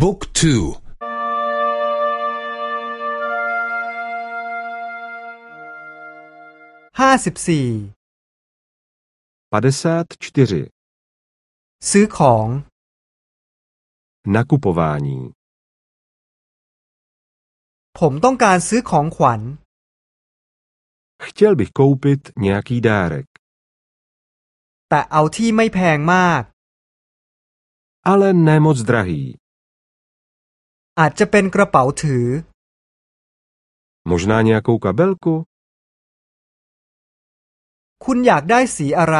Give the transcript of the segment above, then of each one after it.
บุ๊กทูห้าสิบสี่ซื้อของ nakupování ผมต้องการซื้อของขวัญ Chtěl bych koupit nějaký dárek. แต่เอาที่ไม่แพงมาก Ale ne moc drahý. อาจจะเป็นกระเป๋าถือ Možná nějakou kabelku? คุณอยากได้สีอะไร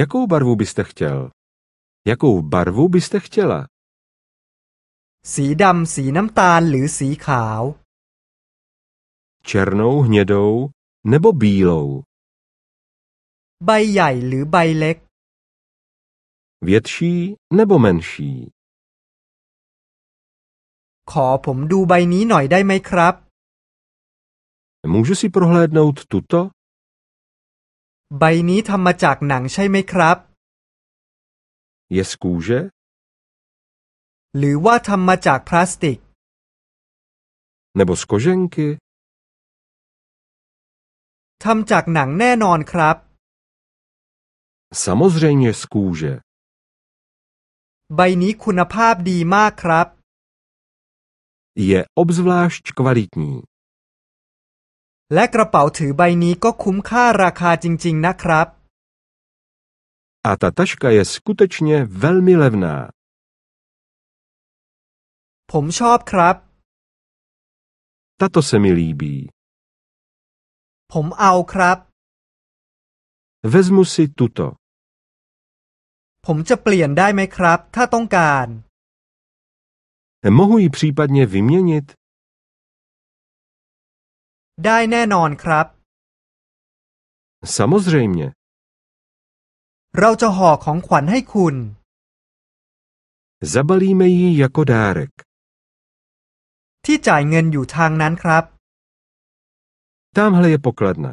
Jakou barvu byste chtěl? Jakou barvu byste chtěla? สีดำสีน้ำตาลหรือสีขาว Černou, hnědou nebo bílou? ใบใหญ่หรือใบเล็ก Větší nebo menší? ขอผมดูใบนี้หน่อยได้ไหมครับ Můžu si prohlédnout tuto? ใบนี้ทำมาจากหนังใช่ไหมครับ Je z kůže? หรือว่าทำมาจากพลาสติก Nebo z koženky? ทำจากหนังแน่นอนครับ Samozřejmě z kůže. ใบนี้คุณภาพดีมากครับ Je obzvlášť kvalitní. และกระเป๋าถือใบนี้ก็คุ้มค่าราคาจริง ๆ นะครับ A ta taška je skutečně velmi levná. ผมชอบครับ Tato se mi líbí. ผมเอาครับ Vezmu si tuto. ผมจะเปลี่ยนได้ไหมครับ ถ้าต้องการ Mohu ji případně vyměnit? ได้แน่นอนครับ Samozřejmě. เราจะห่อของขวัญให้คุณ Zabalíme ji jako dárek. ที่จ่ายเงินอยู่ทางนั้นครับ Tamhle je pokladna.